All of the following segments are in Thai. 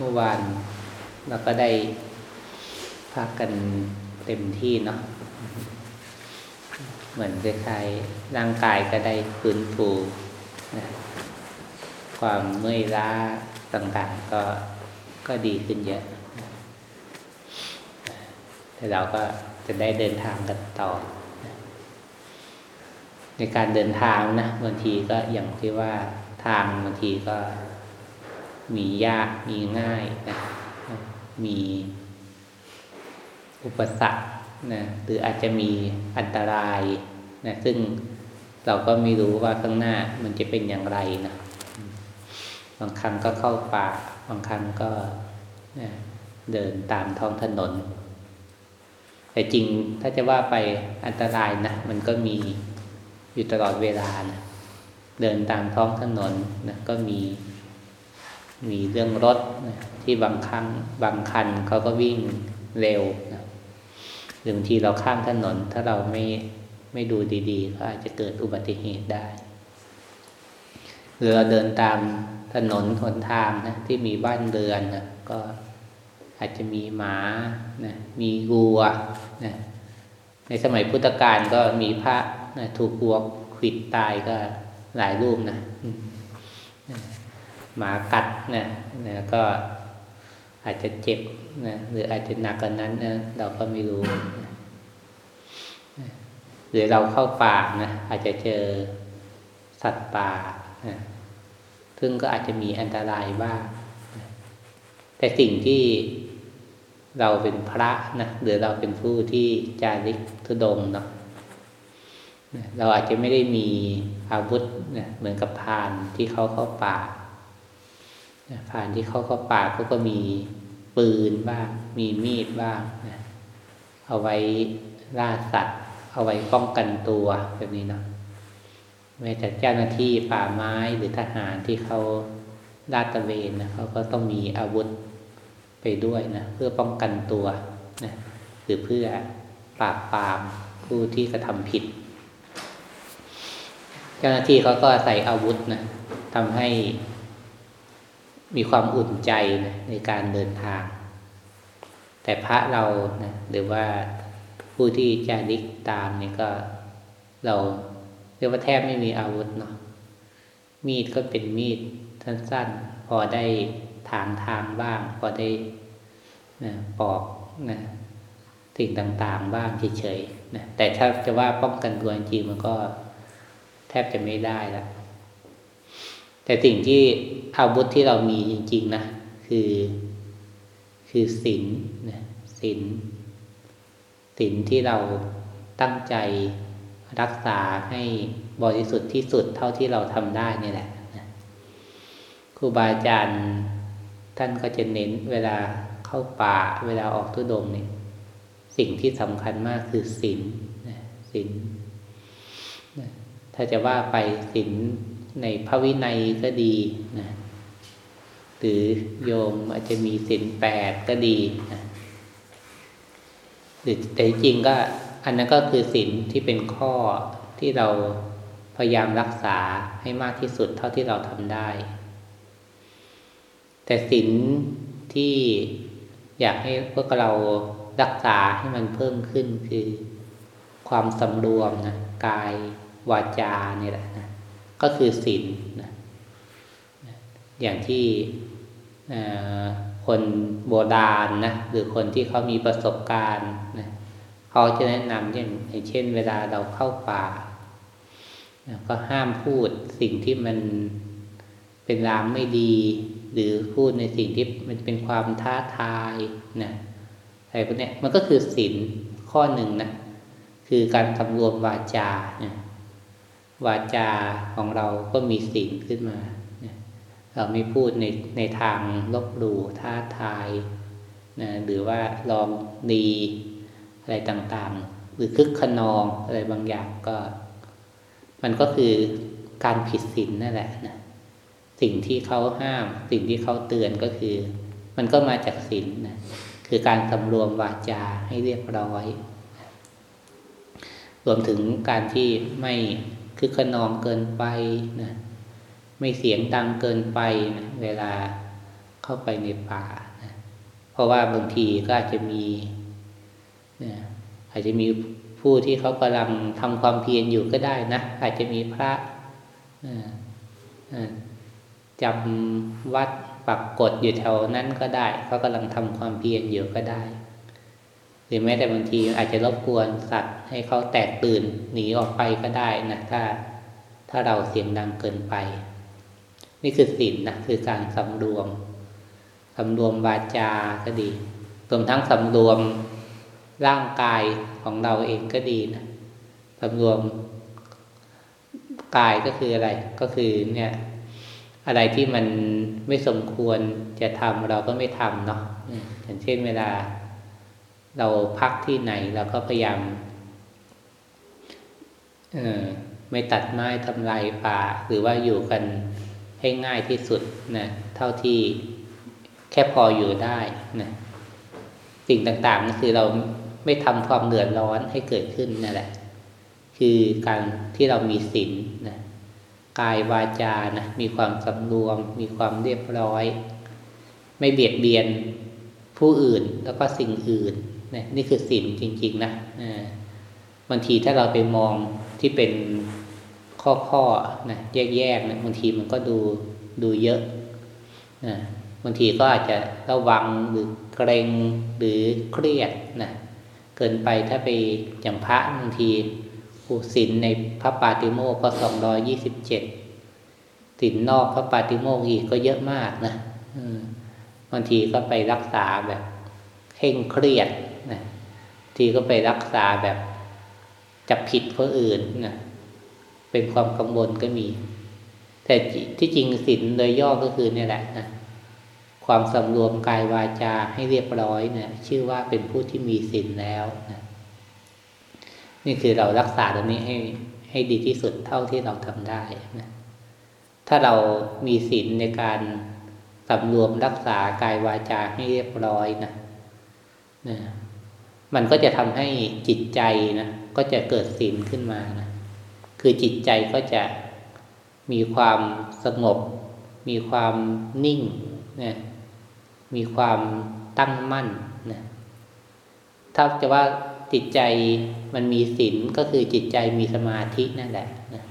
เมื่อวานเราก็ได้พักกันเต็มที่เนาะเหมือนคล้ายๆร่างกายก็ได้ฟื้นฟูนะความเมื่อยล้าต่างๆก็ก็ดีขึ้นเยอะแต่เราก็จะได้เดินทางกันต่อ ในการเดินทางนะบางทีก็อย่างที่ว่าทางบางทีก็ มียากมีง่ายนะมีอุปสรรคนะหรืออาจจะมีอันตรายนะซึ่งเราก็ไม่รู้ว่าข้างหน้ามันจะเป็นอย่างไรนะบางครั้งก็เข้าป่า บางครั้งก็นะเดินตามท้องถนน แต่จริงถ้าจะว่าไปอันตรายนะมันก็มีอยู่ตลอดเวลานะเดินตามท้องถนนนะก็มี มีเรื่องรถนะที่บางครั้งบางคันเขาก็วิ่งเร็วนะหรือบางทีเราข้ามถนน ถ้าเราไม่ไม่ดูดีๆก็อาจจะเกิดอุบัติเหตุได้ หรือเราเดินตามถนนหนทางนะที่มีบ้านเรือนนะก็อาจจะมีหมานะมีวัวนะในสมัยพุทธกาลก็มีพระนะถูกวัวขิดตายก็หลายรูปนะ หมากัดนะนะก็อาจจะเจ็บนะหรืออาจจะหนักกว่านั้นนะเราก็ไม่รู้นะหรือเราเข้าป่านะอาจจะเจอสัตว์ป่านะซึ่งก็อาจจะมีอันตรายบ้างนะแต่สิ่งที่เราเป็นพระนะหรือเราเป็นผู้ที่จาริกทุดงเนาะเราอาจจะไม่ได้มีอาวุธนะเหมือนกับพานที่เขาเข้าป่า พานที่เขาเข้าป่าเขาก็มีปืนบ้าง มีมีดบ้างนะเอาไว้ล่าสัตว์ เอาไว้ป้องกันตัวแบบนี้เนาะแม้แต่เจ้าหน้าที่ป่าไม้หรือทหารที่เขาลาดตระเวนนะเขาก็ต้องมีอาวุธไปด้วยนะเพื่อป้องกันตัวนะหรือเพื่อปราบปรามผู้ที่กระทำผิด เจ้าหน้าที่เขาก็ใส่อาวุธนะทำให้ มีความอุ่นใจนะในการเดินทาง แต่พระเรานะหรือว่าผู้ที่จาริกตามนี่ก็เราเรียกว่าแทบไม่มีอาวุธเนาะมีดก็เป็นมีดสั้นๆ พอได้ทางทางบ้าง พอได้นะปอกนะสิ่งต่างๆบ้างเฉยๆนะแต่ถ้าจะว่าป้องกันตัวจริงมันก็แทบจะไม่ได้ละแต่สิ่งที่ อาวุธที่เรามีจริง ๆ นะ คือ คือศีลนะศีลศีลที่เราตั้งใจรักษาให้บริสุทธิ์ที่สุดเท่าที่เราทำได้นี่แหละนะครูบาอาจารย์ท่านก็จะเน้นเวลาเข้าป่าเวลาออกทุดงเนี่ยสิ่งที่สำคัญมากคือศีลนะศีลนะถ้าจะว่าไปศีล ในพระวินัยก็ดีนะหรือโยมอาจจะมีศีลแปดก็ดีนะหรือแต่จริงก็ อันนั้นก็คือศีลที่เป็นข้อที่เราพยายามรักษาให้มากที่สุดเท่าที่เราทำได้ แต่ศีลที่อยากให้พวกเรารักษาให้มันเพิ่มขึ้นคือความสำรวมนะกายวาจาเนี่ยแหละนะ ก็คือศีลนะอย่างที่คนโบราณนะหรือคนที่เขามีประสบการณ์นะเขาจะแนะนำอย่างเช่น เวลาเราเข้าป่าก็ห้ามพูดสิ่งที่มันเป็นรางไม่ดี หรือพูดในสิ่งที่มันเป็นความท้าทายนะอะไรพวกนี้มันก็คือศีลข้อหนึ่งนะคือการสำรวมวาจานะ วาจาของเราก็มีศีลขึ้นมา เราไม่พูดในในทางลบหลู่ท้าทายนะหรือว่าลองดีอะไรต่างๆ หรือคึกขนองอะไรบางอย่างก็ มันก็คือการผิดศีลนนั่นแหละนะสิ่งที่เขาห้าม สิ่งที่เขาเตือนก็คือ มันก็มาจากศีลนนะคือการสำรวมวาจาให้เรียบร้อย รวมถึงการที่ไม่ คือขนองเกินไปนะไม่เสียงดังเกินไปนะเวลาเข้าไปในป่านะเพราะว่าบางทีก็อาจจะมีนะอาจจะมีผู้ที่เขากำลังทำความเพียรอยู่ก็ได้นะอาจจะมีพระจำวัดปักกฎอยู่แถวนั้นก็ได้ เขากำลังทำความเพียรอยู่ก็ได้ หรือแม้แต่บางทีอาจจะรบกวนสัตว์ให้เขาแตกตื่นหนีออกไปก็ได้นะถ้า ถ้าเราเสียงดังเกินไป นี่คือศีลนะคือการสำรวมสำรวมวาจาก็ดีรวมทั้งสำรวมร่างกายของเราเองก็ดีนะสำรวมกายก็คืออะไร ก็คือเนี่ย อะไรที่มันไม่สมควรจะทำเราก็ไม่ทำเนาะอย่างเช่นเวลา เราพักที่ไหนเราก็พยายามเออไม่ตัดไม้ทำลายป่า หรือว่าอยู่กันให้ง่ายที่สุดนะเท่าที่แค่พออยู่ได้นะสิ่งต่างๆก็คือเราไม่ทำความเดือดร้อนให้เกิดขึ้นนั่นแหละ คือการที่เรามีศีลนะกายวาจานะมีความสำรวม มีความเรียบร้อย ไม่เบียดเบียนผู้อื่นแล้วก็สิ่งอื่น นะนี่คือศีลจริง ๆ นะบางทีถ้าเราไปมองที่เป็นข้อๆนะแยกๆนะบางทีมันก็ดูดูเยอะนะบางทีก็อาจจะระวังหรือเกรงหรือเครียดนะเกินไปถ้าไปอย่างพระบางทีผูศินในพระปาติโมกก็สองร้อยี่สิบเจ็ดศินนอกพระปาติโมกอีกก็เยอะมากนะบางทีก็ไปรักษาแบบเคร่งเครียด ทีก็ไปรักษาแบบจับผิดคนอื่นนะเป็นความกังวลก็มี แต่ที่จริงศีลโดยย่อก็คือเนี่ยแหละนะความสำรวมกายวาจาให้เรียบร้อยเนี่ย ชื่อว่าเป็นผู้ที่มีศีลแล้วนะนี่คือเรารักษาตรงนี้ให้ให้ดีที่สุดเท่าที่เราทำได้นะถ้าเรามีศีลในการสำรวมรักษากายวาจาให้เรียบร้อยนะนะ มันก็จะทำให้จิตใจนะก็จะเกิดศีลขึ้นมานะคือจิตใจก็จะมีความสงบ มีความนิ่งนะมีความตั้งมั่นนะถ้าจะว่าจิตใจมันมีศีลก็คือจิตใจมีสมาธินั่นแหละนะ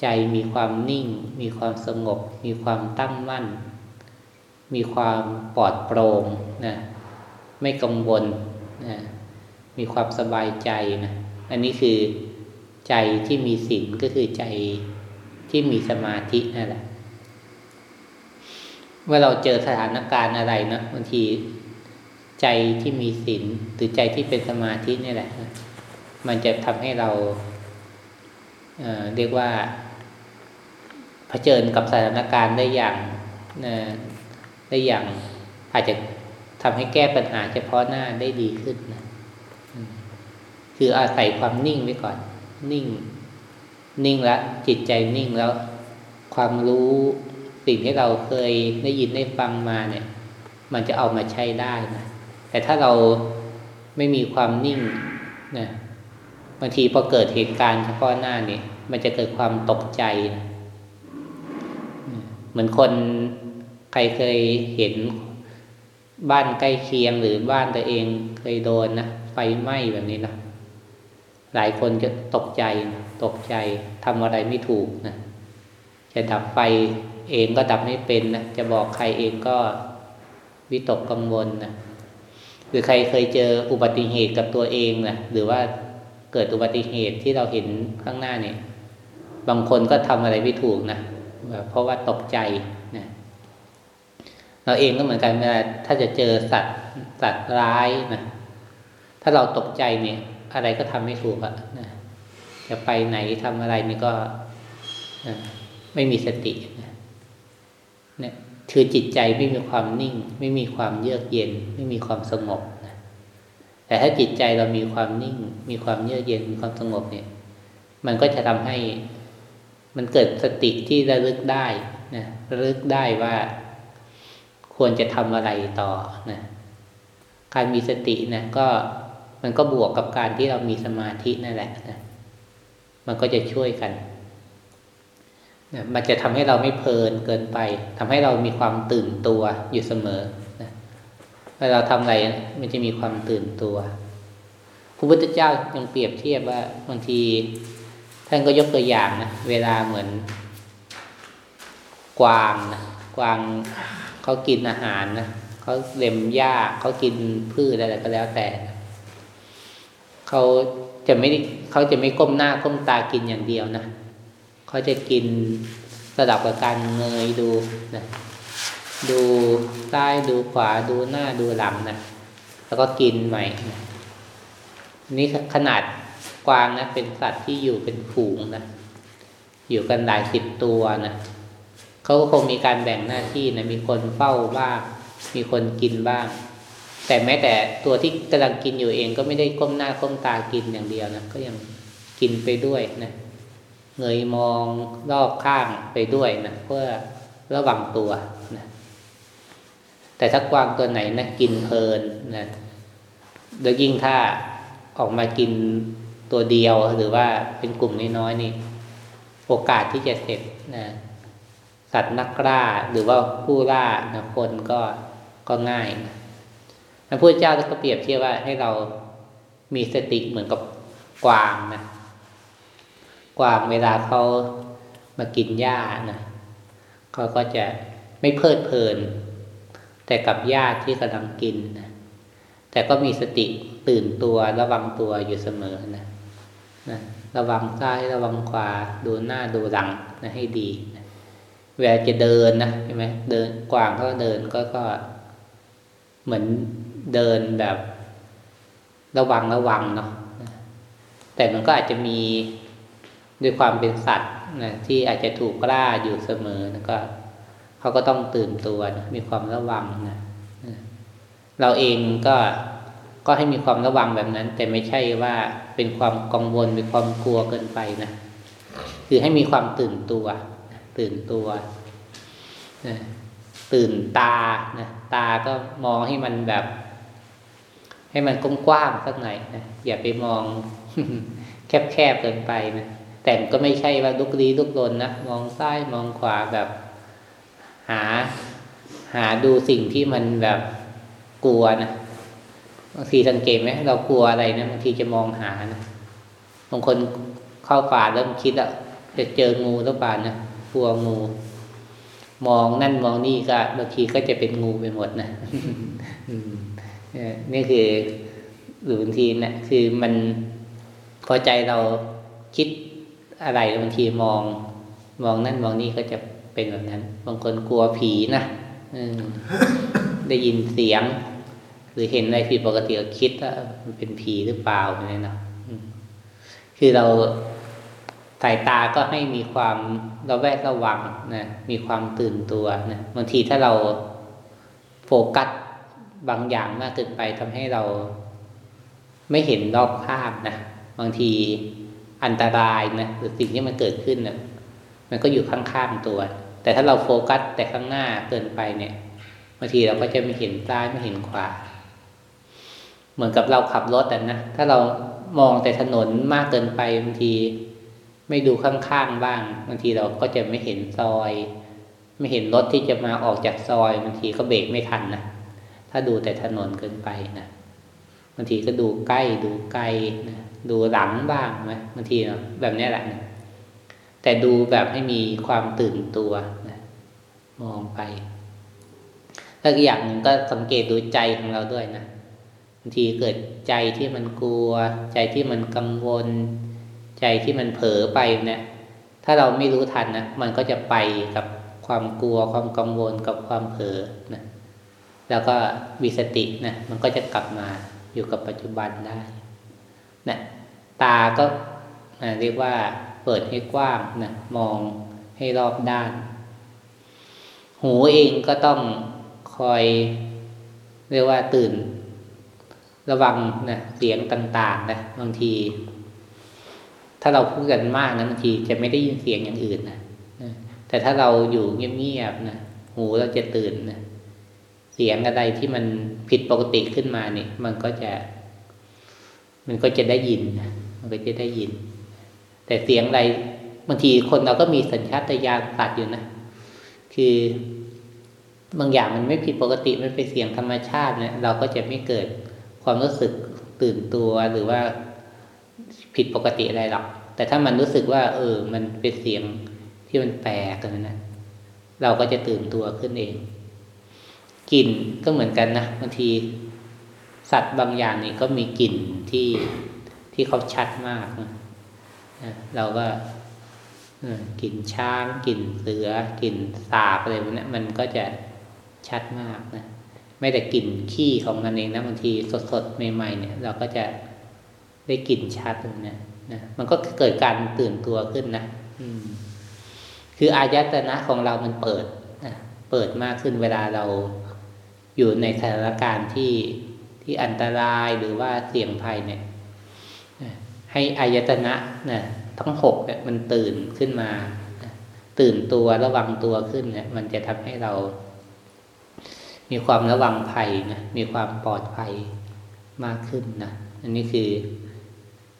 ใจมีความนิ่ง มีความสงบ มีความตั้งมั่น มีความปลอดโปร่งนะไม่กังวล นะมีความสบายใจนะอันนี้คือใจที่มีศีลก็คือใจที่มีสมาธินั่นแหละเมื่อเราเจอสถานการณ์อะไรนะบางทีใจที่มีศีลหรือใจที่เป็นสมาธินี่แหละมันจะทำให้เราเเรียกว่าเผชิญกับสถานการณ์ได้อย่างได้อย่างอาจจะ ทำให้แก้ปัญหาเฉพาะหน้าได้ดีขึ้นนะคืออาศัยความนิ่งไว้ก่อน นิ่ง นิ่งแล้วจิตใจนิ่งแล้ว ความรู้สิ่งที่เราเคยได้ยินได้ฟังมาเนี่ย มันจะเอามาใช้ได้นะแต่ถ้าเราไม่มีความนิ่งนะบางทีพอเกิดเหตุการณ์เฉพาะหน้าเนี่ย มันจะเกิดความตกใจนะเหมือนคนใครเคยเห็น บ้านใกล้เคียงหรือบ้านตัวเองเคยโดนนะไฟไหม้แบบนี้นะหลายคนจะตกใจตกใจทำอะไรไม่ถูกนะจะดับไฟเองก็ดับไม่เป็นนะจะบอกใครเองก็วิตกกังวลนะหรือใครเคยเจออุบัติเหตุกับตัวเองนะหรือว่าเกิดอุบัติเหตุที่เราเห็นข้างหน้าเนี่ย บางคนก็ทำอะไรไม่ถูกนะเพราะว่าตกใจนะ เราเองก็เหมือนกันเวลาถ้าจะเจอสัตว์สัตว์ร้ายนะถ้าเราตกใจเนี่ย อะไรก็ทำไม่ถูกอะนะจะไปไหนทำอะไรนี่ก็ไม่มีสตินะเนี่ยคือจิตใจไม่มีความนิ่ง ไม่มีความเยือกเย็น ไม่มีความสงบนะแต่ถ้าจิตใจเรามีความนิ่ง มีความเยือกเย็นมีความสงบเนี่ย มันก็จะทำให้มันเกิดสติที่ระลึกได้นะระลึกได้ว่า ควรจะทำอะไรต่อนะการมีสตินะก็มันก็บวกกับการที่เรามีสมาธินั่นแหละนะมันก็จะช่วยกันนะมันจะทำให้เราไม่เพลินเกินไปทำให้เรามีความตื่นตัวอยู่เสมอนะเวลาเราทำอะไรมันจะมีความตื่นตัวพระพุทธเจ้ายังเปรียบเทียบว่าบางทีท่านก็ยกตัวอย่างนะเวลาเหมือนกวางนะกวาง เขากินอาหารนะเขาเล็มหญ้าเขากินพืชอะไรก็แล้วแต่เขาจะไม่เขาจะไม่ก้มหน้าก้มตากินอย่างเดียวนะเขาจะกินระดับกับการเงยดูนะดูซ้ายดูขวาดูหน้าดูหลังนะแล้วก็กินใหม่นะนี่ขนาดกวางนะเป็นสัตว์ที่อยู่เป็นฝูงนะอยู่กันหลายสิบตัวนะ เขาก็คงมีการแบ่งหน้าที่นะมีคนเฝ้าบ้าง มีคนกินบ้าง แต่แม้แต่ตัวที่กำลังกินอยู่เองก็ไม่ได้ก้มหน้าก้มตากินอย่างเดียวนะก็ยังกินไปด้วยนะเงยมองรอบข้างไปด้วยนะเพื่อระวังตัวนะแต่ถ้ากวางตัวไหนนะกินเพลินนะโดยยิ่งถ้าออกมากินตัวเดียวหรือว่าเป็นกลุ่มน้อยๆนี่ โอกาสที่จะเสร็จนะ สัตว์นักล่าหรือว่าผู้ล่านะคนก็ก็ง่ายนะพระพุทธเจ้าก็เปรียบเทียบว่าให้เรามีสติเหมือนกับกวางนะกวางเวลาเขามากินหญ้านะเขาก็จะไม่เพลิดเพลิน แต่กับหญ้าที่กำลังกินนะแต่ก็มีสติตื่นตัวระวังตัวอยู่เสมอนะนะระวังซ้ายระวังขวาดูหน้าดูหลังนะให้ดีน เวลาจะเดินนะใช่ไหมเดินกวางก็เดินก็ก็ เหมือนเดินแบบระวังระวังเนาะแต่มันก็อาจจะมีด้วยความเป็นสัตว์นะที่อาจจะถูกกล้าอยู่เสมอนะก็เขาก็ต้องตื่นตัวนะมีความระวังนะเราเองก็ก็ให้มีความระวังแบบนั้น แต่ไม่ใช่ว่าเป็นความกังวลเป็นความกลัวเกินไปนะคือให้มีความตื่นตัว ตื่นตัวนะตื่นตานะตาก็มองให้มันแบบ ให้มันกว้างๆสักหน่อยนะอย่าไปมองแคบๆเกินไปนะแต่ก็ไม่ใช่ว่าลุกลี้ลุกลนนะมองซ้ายมองขวาแบบ หา หาดูสิ่งที่มันแบบกลัวนะบางทีสังเกตไหมเรากลัวอะไรนะบางทีจะมองหานะบางคนเข้าป่าเริ่มคิดอะจะเจองูหรือเปล่านะ ลัวงู มองนั่นมองนี่ก็บางทีก็จะเป็นงูไปหมดนะนี่คือหรือบางทีนะคือมันพอใจเราคิดอะไรบางทีมอง มองนั่นมองนี่ก็จะเป็นแบบนั้น บางคนกลัวผีนะได้ยินเสียง หรือเห็นอะไรผิดปกติก็คิดว่ามันเป็นผีหรือเปล่าอะไรเนาะคือเรา สายตาก็ให้มีความระแวดระวังนะมีความตื่นตัวนะบางทีถ้าเราโฟกัสบางอย่างมากเกินไปทำให้เราไม่เห็นรอบข้างนะบางทีอันตรายนะหรือสิ่งที่มันเกิดขึ้นนะมันก็อยู่ข้างๆตัว แต่ถ้าเราโฟกัสแต่ข้างหน้าเกินไปเนี่ยบางทีเราก็จะไม่เห็นซ้ายไม่เห็นขวา เหมือนกับเราขับรถแต่นะถ้าเรามองแต่ถนนมากเกินไปบางที ไม่ดูข้างๆบ้างบางทีเราก็จะไม่เห็นซอย ไม่เห็นรถที่จะมาออกจากซอยบางทีก็เบรกไม่ทันนะถ้าดูแต่ถนนเกินไปนะบางทีก็ดูใกล้ดูไกลนะดูหลังบ้างไหมบางทีเนาะแบบนี้แหละนะแต่ดูแบบให้มีความตื่นตัวนะมองไปแล้วอีกอย่างหนึ่งก็สังเกตดูใจของเราด้วยนะบางทีเกิดใจที่มันกลัว ใจที่มันกังวล ใจที่มันเผลอไปเนะี่ยถ้าเราไม่รู้ทันนะมันก็จะไปกับความกลัวความกังวลกับความเผลอนะแล้วก็มีสตินะมันก็จะกลับมาอยู่กับปัจจุบันได้นะตาก็นะเรียกว่าเปิดให้กว้างนะมองให้รอบด้าน หูเองก็ต้องคอย เรียกว่าตื่น ระวังนะเสียงต่างๆนะบางที ถ้าเราพูดกันมากนะบางทีจะไม่ได้ยินเสียงอย่างอื่นนะแต่ถ้าเราอยู่เงียบๆนะหูเราจะตื่นนะเสียงอะไรที่มันผิดปกติขึ้นมาเนี่ยมันก็จะ มันก็จะได้ยินมันก็จะได้ยิน แต่เสียงอะไรบางทีคนเราก็มีสัญชาตญาณสัตว์อยู่นะคือบางอย่างมันไม่ผิดปกติมันเป็นเสียงธรรมชาติเนี่ยเราก็จะไม่เกิดความรู้สึกตื่นตัวหรือว่า ผิดปกติอะไรหรอกแต่ถ้ามันรู้สึกว่า เออ มันเป็นเสียงที่มันแปลกกันนะเราก็จะตื่นตัวขึ้นเองกลิ่นก็เหมือนกันนะบางที สัตว์บางอย่างนี่ก็มีกลิ่นที่ที่เขาชัดมากนะเราก็กลิ่นช้างกลิ่นเสือกลิ่นสาบอะไรพวกนี้มันก็จะชัดมากนะไม่แต่กลิ่นขี้ของมันเองนะบางทีสดๆใหม่ๆเนี่ย เราก็จะ ได้กลิ่นชัดนะนะมันก็เกิดการตื่นตัวขึ้นนะอืมคืออายตนะของเรามันเปิดนะเปิดมากขึ้นเวลาเราอยู่ในสถานการณ์ที่ที่อันตรายหรือว่าเสี่ยงภัยเนี่ยให้อายตนะนะทั้งหกเนี่ยมันตื่นขึ้นมา ตื่นตัวระวังตัวขึ้นเนี่ย มันจะทำให้เรา มีความระวังภัยนะมีความปลอดภัยมากขึ้นนะอันนี้คือ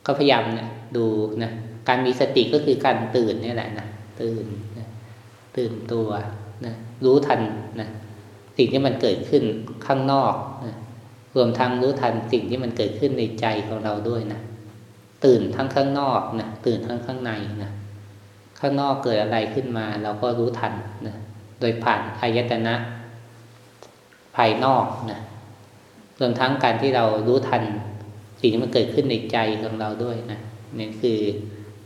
ก็พยายามนะดูนะการมีสติก็คือการตื่นนี่แหละนะตื่นนะตื่นตัวนะรู้ทันนะสิ่งที่มันเกิดขึ้นข้างนอกนะรวมทั้งรู้ทันสิ่งที่มันเกิดขึ้นในใจของเราด้วยนะตื่นทั้งข้างนอกนะตื่นทั้งข้างในนะข้างนอกเกิดอะไรขึ้นมา เราก็รู้ทันนะโดยผ่านอายตนะ ภายนอกนะรวมทั้งการที่เรารู้ทัน สิ่งที่มันเกิดขึ้นในใจของเราด้วยนะนี่คือ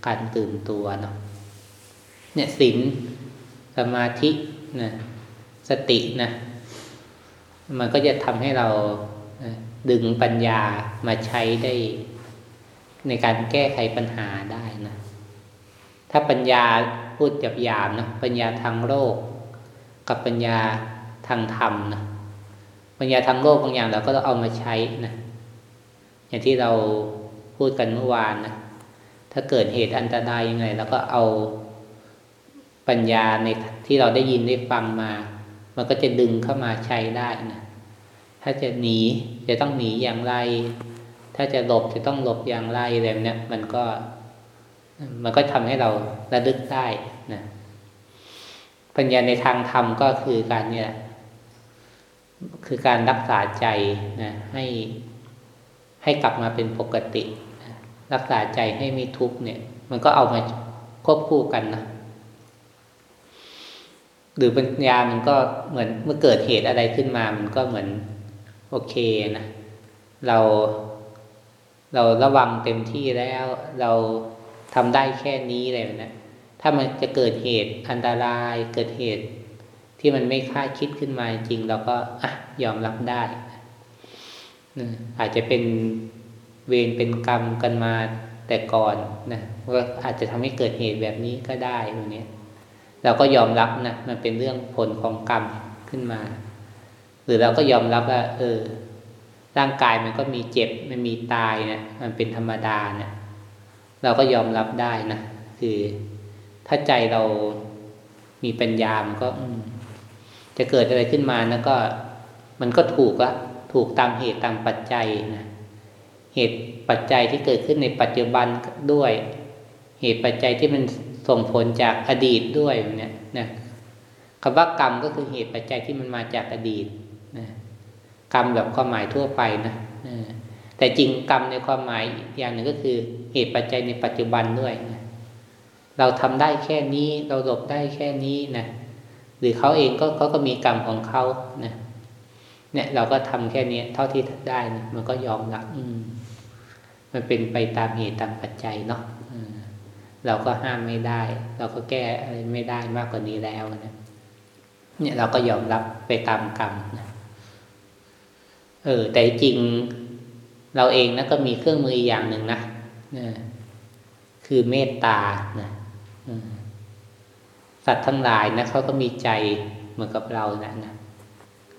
การตื่นตัวเนาะเนี่ยศีลสมาธินะสตินะมันก็จะทำให้เราดึงปัญญามาใช้ได้ ในการแก้ไขปัญหาได้นะถ้าปัญญาพูดจับยามนะปัญญาทางโลกกับปัญญาทางธรรมนะปัญญาทางโลกบางอย่างเราก็ต้องเอามาใช้นะ อย่างที่เราพูดกันเมื่อวานนะถ้าเกิดเหตุอันตรายยังไงเราก็เอาปัญญาในที่เราได้ยินได้ฟังมา มันก็จะดึงเข้ามาใช้ได้นะถ้าจะหนีจะต้องหนีอย่างไร ถ้าจะหลบจะต้องหลบอย่างไรอะไรเนี้ยมันก็ มันก็ทำให้เราระลึกได้นะปัญญาในทางธรรมก็คือการเนี่ย คือการรักษาใจนะให้ ให้กลับมาเป็นปกติ รักษาใจให้ไม่ทุกข์เนี่ย มันก็เอามาควบคู่กันนะหรือปัญญามันก็เหมือนเมื่อเกิดเหตุอะไรขึ้นมา มันก็เหมือน โอเคนะเรา เราระวังเต็มที่แล้ว เราทำได้แค่นี้เลยนะถ้ามันจะเกิดเหตุอันตรายเกิดเหตุที่มันไม่คาดคิดขึ้นมาจริงเราก็อะยอมรับได้ อาจจะเป็นเวรเป็นกรรมกันมาแต่ก่อนนะว่าอาจจะทำให้เกิดเหตุแบบนี้ก็ได้ตรงนี้เราก็ยอมรับนะมันเป็นเรื่องผลของกรรมขึ้นมา หรือเราก็ยอมรับว่า เออ ร่างกายมันก็มีเจ็บมันมีตายนะมันเป็นธรรมดาเนะเราก็ยอมรับได้นะคือถ้าใจเรามีปัญญามันก็จะเกิดอะไรขึ้นมาแล้วก็ มันก็ถูกละ ถูกตามเหตุตามปัจจัยนะเหตุปัจจัยที่เกิดขึ้นในปัจจุบันด้วย เหตุปัจจัยที่มันส่งผลจากอดีตด้วยเนี่ยนะคำว่ากรรมก็คือเหตุปัจจัยที่มันมาจากอดีตนะกรรมแบบความหมายทั่วไปนะแต่จริงกรรมในความหมายอย่างหนึ่งก็คือ เหตุปัจจัยในปัจจุบันด้วยนะเราทำได้แค่นี้เราหลบได้แค่นี้นะหรือเขาเองก็เขาก็มีกรรมของเขานะ เนี่ย เราก็ทำแค่นี้เท่าที่ได้นะมันก็ยอมรับอืม มันเป็นไปตามเหตุตามปัจจัยเนาะเราก็ห้ามไม่ได้ เราก็แก้อะไรไม่ได้มากกว่านี้แล้วนะเนี่ยเราก็ยอมรับไปตามกรรมนะเออ แต่จริงเราเองนะก็มีเครื่องมืออย่างหนึ่งนะนะคือเมตตานะสัตว์ทั้งหลายนะเขาก็มีใจเหมือนกับเรานะนะ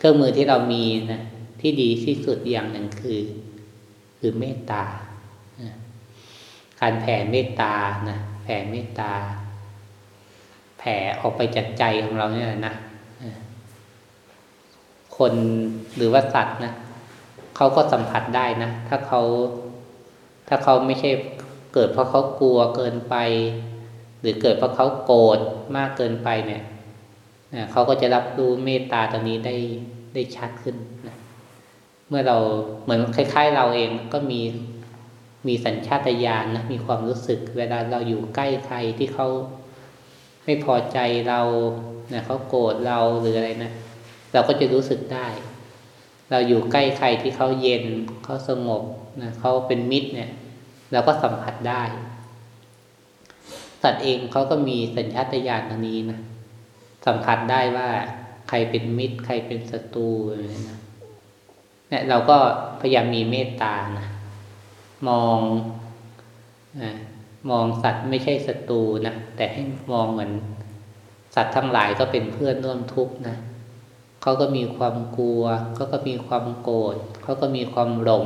เครื่องมือที่เรามีนะที่ดีที่สุดอย่างหนึ่งคือ คือเมตตา การแผ่เมตตานะแผ่เมตตา แผ่ออกไปจากใจของเราเนี่ยนะคนหรือว่าสัตว์นะเขาก็สัมผัสได้นะ ถ้าเขาถ้าเขาไม่ใช่เกิดเพราะเขากลัวเกินไป หรือเกิดเพราะเขาโกรธมากเกินไปเนี่ย นะเขาก็จะรับรู้เมตตาตรงนี้ได้ได้ชัดขึ้นนะเมื่อเราเหมือนคล้าย ๆ เราเองก็มีมีสัญชาตญาณนะมีความรู้สึก เวลาเราอยู่ใกล้ใครที่เขาไม่พอใจเรานะเขาโกรธเราหรืออะไรนะเราก็จะรู้สึกได้ เราอยู่ใกล้ใครที่เขาเย็นเขาสงบนะเขาเป็นมิตรเนี่ย เราก็สัมผัสได้ สัตว์เองเขาก็มีสัญชาตญาณตรงนี้นะ สัมผัสได้ว่าใครเป็นมิตร ใครเป็นศัตรูอะไรนะเนี่ยเราก็พยายามมีเมตตานะมองอมองสัตว์ไม่ใช่ศัตรูนะแต่ให้มองเหมือน สัตว์ทั้งหลายก็เป็นเพื่อนร่วมทุกข์นะเขาก็มีความกลัวเขาก็มีความโกรธเขาก็มีความหลง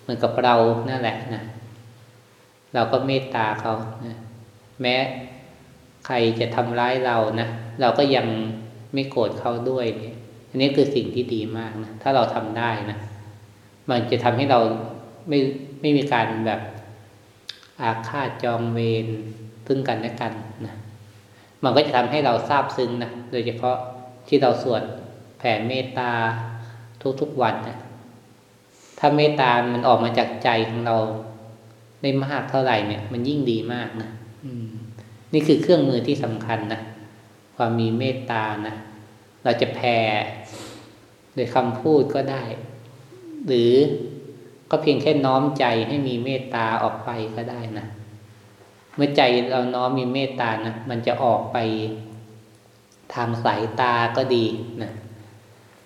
เหมือนกับเรานั่นแหละนะเราก็เมตตาเขานะแม้ ใครจะทำร้ายเรานะเราก็ยังไม่โกรธเขาด้วยเนี่ยอันนี้คือสิ่งที่ดีมากนะถ้าเราทำได้นะมันจะทำให้เราไม่ไม่มีการแบบอาฆาตจองเวรซึ่งกันและกันนะมันก็จะทำให้เราทราบซึ้งนะโดยเฉพาะที่เราสวดแผ่เมตตาทุกๆวันนะถ้าเมตตามันออกมาจากใจของเราได้มากเท่าไหร่เนี่ย มันยิ่งดีมากนะ นี่คือเครื่องมือที่สำคัญนะความมีเมตตานะเราจะแผ่โดยคำพูดก็ได้ หรือก็เพียงแค่น้อมใจให้มีเมตตาออกไปก็ได้นะเมื่อใจเราน้อมมีเมตตานะมันจะออกไปทางสายตาก็ดีนะ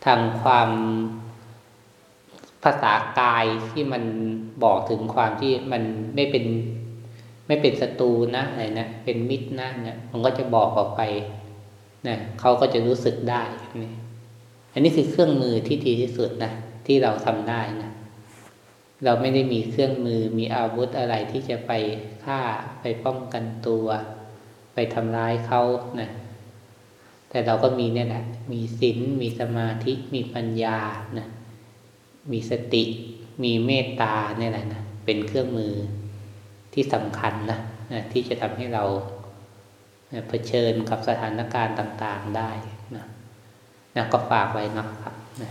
ทางความภาษากายที่มันบอกถึงความที่มันไม่เป็น ไม่เป็นศัตรูนะอะไรนะเป็นมิตรนะเนี่ยมันก็จะบอกออกไปนะเขาก็จะรู้สึกได้นี่อันนี้คือเครื่องมือที่ดีที่สุดนะที่เราทำได้นะเราไม่ได้มีเครื่องมือมีอาวุธอะไรที่จะไปฆ่าไปป้องกันตัว ไปทำร้ายเขานะแต่เราก็มีเนี่ยแหละมีศีลมีสมาธิมีปัญญานะมีสติ มีเมตตาเนี่ยแหละนะเป็นเครื่องมือ ที่สำคัญนะนะที่จะทำให้เราเผชิญกับสถานการณ์ต่าง ๆได้นะนะก็ฝากไว้นะครับนะ